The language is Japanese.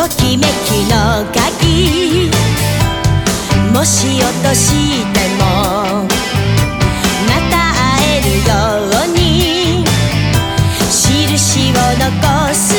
ときめきの鍵。もし落としてもまた会えるように。印を残す